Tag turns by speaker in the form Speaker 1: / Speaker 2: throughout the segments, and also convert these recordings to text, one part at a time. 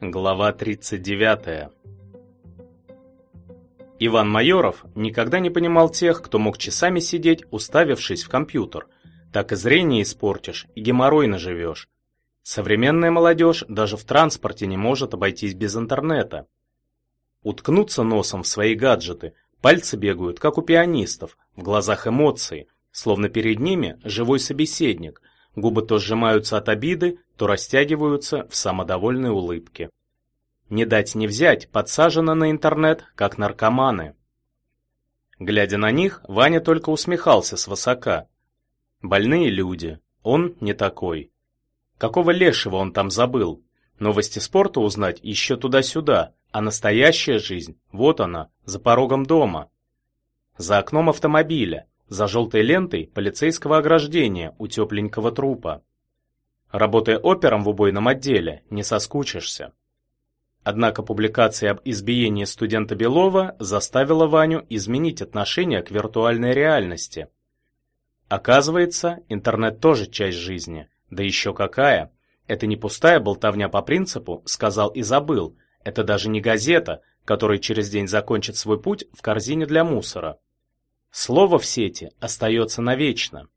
Speaker 1: Глава 39. Иван Майоров никогда не понимал тех, кто мог часами сидеть, уставившись в компьютер. Так и зрение испортишь, и геморрой наживешь. Современная молодежь даже в транспорте не может обойтись без интернета. Уткнуться носом в свои гаджеты, пальцы бегают, как у пианистов, в глазах эмоции, словно перед ними живой собеседник, губы то сжимаются от обиды, то растягиваются в самодовольной улыбке. Не дать не взять, подсажено на интернет, как наркоманы. Глядя на них, Ваня только усмехался свысока. Больные люди, он не такой. Какого лешего он там забыл? Новости спорта узнать еще туда-сюда, а настоящая жизнь, вот она, за порогом дома. За окном автомобиля, за желтой лентой полицейского ограждения у тепленького трупа. Работая опером в убойном отделе, не соскучишься. Однако публикация об избиении студента Белова заставила Ваню изменить отношение к виртуальной реальности. Оказывается, интернет тоже часть жизни, да еще какая. Это не пустая болтовня по принципу «сказал и забыл», это даже не газета, которая через день закончит свой путь в корзине для мусора. Слово в сети остается навечно.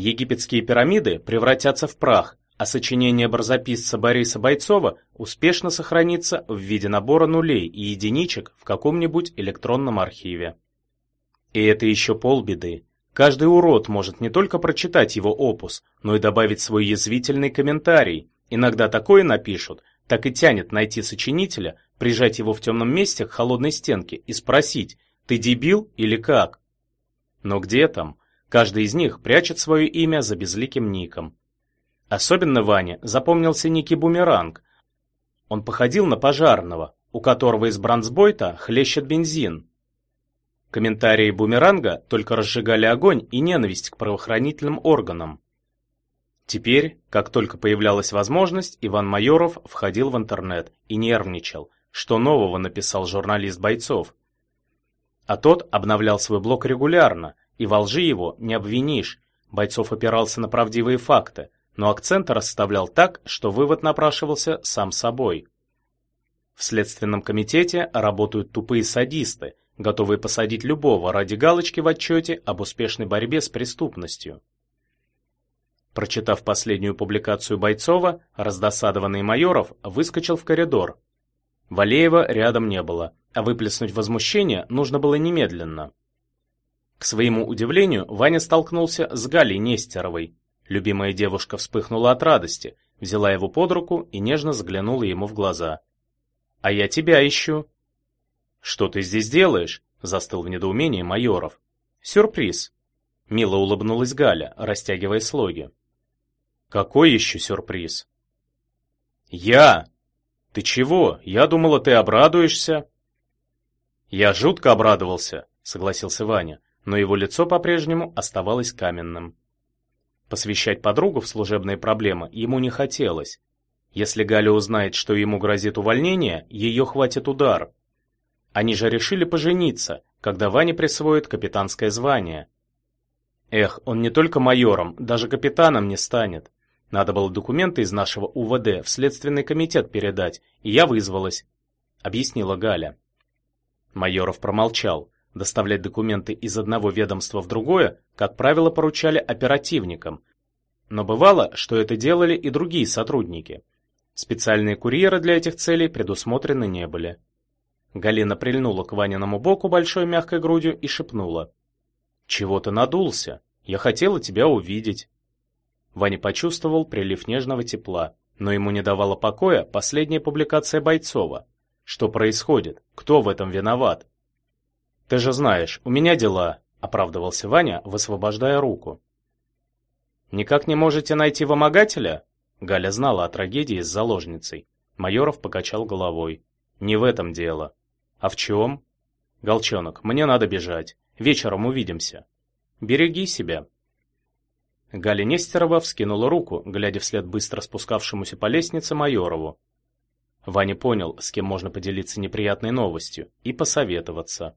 Speaker 1: Египетские пирамиды превратятся в прах, а сочинение барзаписца Бориса Бойцова успешно сохранится в виде набора нулей и единичек в каком-нибудь электронном архиве. И это еще полбеды. Каждый урод может не только прочитать его опус, но и добавить свой язвительный комментарий. Иногда такое напишут, так и тянет найти сочинителя, прижать его в темном месте к холодной стенке и спросить, ты дебил или как? Но где там? Каждый из них прячет свое имя за безликим ником. Особенно Ване запомнился некий бумеранг. Он походил на пожарного, у которого из бронзбойта хлещет бензин. Комментарии бумеранга только разжигали огонь и ненависть к правоохранительным органам. Теперь, как только появлялась возможность, Иван Майоров входил в интернет и нервничал, что нового написал журналист Бойцов. А тот обновлял свой блог регулярно, и во лжи его не обвинишь. Бойцов опирался на правдивые факты, но акценты расставлял так, что вывод напрашивался сам собой. В Следственном комитете работают тупые садисты, готовые посадить любого ради галочки в отчете об успешной борьбе с преступностью. Прочитав последнюю публикацию Бойцова, раздосадованный Майоров выскочил в коридор. Валеева рядом не было, а выплеснуть возмущение нужно было немедленно. К своему удивлению, Ваня столкнулся с Галей Нестеровой. Любимая девушка вспыхнула от радости, взяла его под руку и нежно заглянула ему в глаза. «А я тебя ищу». «Что ты здесь делаешь?» – застыл в недоумении Майоров. «Сюрприз». Мило улыбнулась Галя, растягивая слоги. «Какой еще сюрприз?» «Я!» «Ты чего? Я думала, ты обрадуешься». «Я жутко обрадовался», — согласился Ваня, но его лицо по-прежнему оставалось каменным. Посвящать подругу в служебные проблемы ему не хотелось. Если Галя узнает, что ему грозит увольнение, ее хватит удар. Они же решили пожениться, когда Ване присвоит капитанское звание. Эх, он не только майором, даже капитаном не станет. Надо было документы из нашего УВД в Следственный комитет передать, и я вызвалась», — объяснила Галя. Майоров промолчал. Доставлять документы из одного ведомства в другое, как правило, поручали оперативникам. Но бывало, что это делали и другие сотрудники. Специальные курьеры для этих целей предусмотрены не были. Галина прильнула к Ваниному боку большой мягкой грудью и шепнула. «Чего ты надулся? Я хотела тебя увидеть». Ваня почувствовал прилив нежного тепла, но ему не давала покоя последняя публикация Бойцова. Что происходит? Кто в этом виноват? «Ты же знаешь, у меня дела», — оправдывался Ваня, высвобождая руку. «Никак не можете найти вымогателя?» Галя знала о трагедии с заложницей. Майоров покачал головой. «Не в этом дело». «А в чем?» «Голчонок, мне надо бежать. Вечером увидимся». «Береги себя», Галя Нестерова вскинула руку, глядя вслед быстро спускавшемуся по лестнице Майорову. Ваня понял, с кем можно поделиться неприятной новостью, и посоветоваться.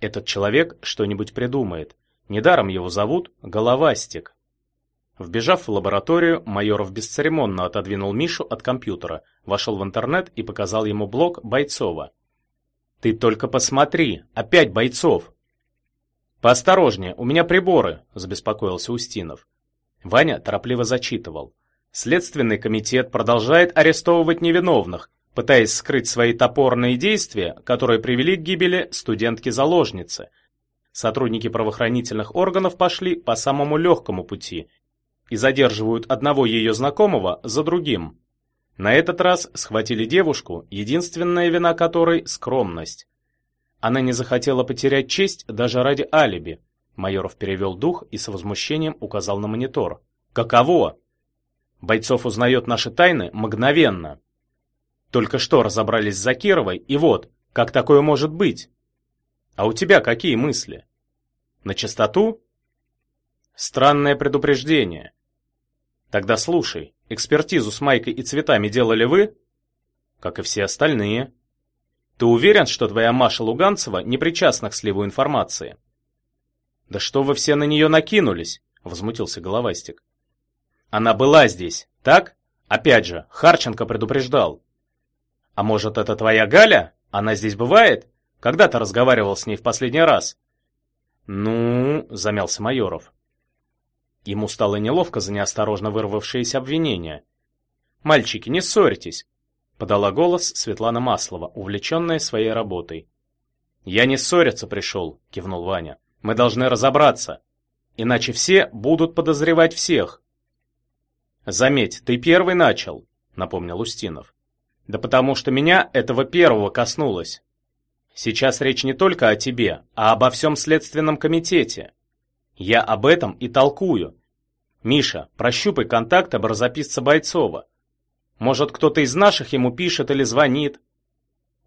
Speaker 1: Этот человек что-нибудь придумает. Недаром его зовут Головастик. Вбежав в лабораторию, Майоров бесцеремонно отодвинул Мишу от компьютера, вошел в интернет и показал ему блог Бойцова. «Ты только посмотри! Опять Бойцов!» «Поосторожнее, у меня приборы!» – забеспокоился Устинов. Ваня торопливо зачитывал. Следственный комитет продолжает арестовывать невиновных, пытаясь скрыть свои топорные действия, которые привели к гибели студентки-заложницы. Сотрудники правоохранительных органов пошли по самому легкому пути и задерживают одного ее знакомого за другим. На этот раз схватили девушку, единственная вина которой – скромность. Она не захотела потерять честь даже ради алиби. Майоров перевел дух и с возмущением указал на монитор. Каково? Бойцов узнает наши тайны мгновенно. Только что разобрались с Закировой, и вот, как такое может быть? А у тебя какие мысли? На чистоту? Странное предупреждение. Тогда слушай, экспертизу с майкой и цветами делали вы? Как и все остальные. Ты уверен, что твоя Маша Луганцева не причастна к сливу информации? Да что вы все на нее накинулись? Возмутился Головастик. Она была здесь, так? Опять же, Харченко предупреждал. А может, это твоя Галя? Она здесь бывает? Когда ты разговаривал с ней в последний раз? Ну, замялся Майоров. Ему стало неловко за неосторожно вырвавшееся обвинение. «Мальчики, не ссорьтесь!» — подала голос Светлана Маслова, увлеченная своей работой. «Я не ссориться пришел», — кивнул Ваня. «Мы должны разобраться, иначе все будут подозревать всех». «Заметь, ты первый начал», — напомнил Устинов. «Да потому что меня этого первого коснулось. Сейчас речь не только о тебе, а обо всем следственном комитете. Я об этом и толкую. Миша, прощупай контакт образописца Бойцова. Может, кто-то из наших ему пишет или звонит?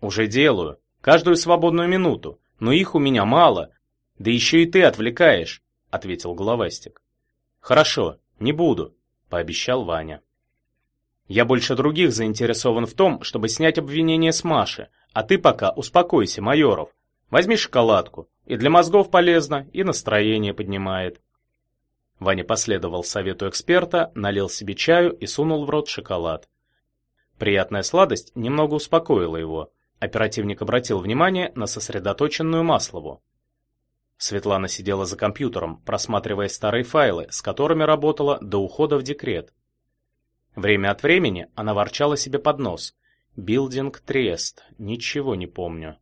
Speaker 1: Уже делаю. Каждую свободную минуту. Но их у меня мало. Да еще и ты отвлекаешь, ответил Головастик. Хорошо, не буду, пообещал Ваня. Я больше других заинтересован в том, чтобы снять обвинение с Маши, а ты пока успокойся, Майоров. Возьми шоколадку. И для мозгов полезно, и настроение поднимает. Ваня последовал совету эксперта, налил себе чаю и сунул в рот шоколад. Приятная сладость немного успокоила его. Оперативник обратил внимание на сосредоточенную Маслову. Светлана сидела за компьютером, просматривая старые файлы, с которыми работала до ухода в декрет. Время от времени она ворчала себе под нос. «Билдинг Трест. Ничего не помню».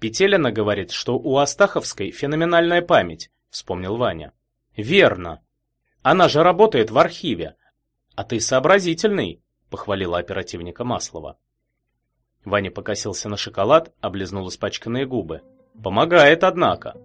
Speaker 1: Петелина говорит, что у Астаховской феноменальная память, вспомнил Ваня. Верно. Она же работает в архиве. А ты сообразительный, похвалила оперативника Маслова. Ваня покосился на шоколад, облизнул испачканные губы. Помогает, однако.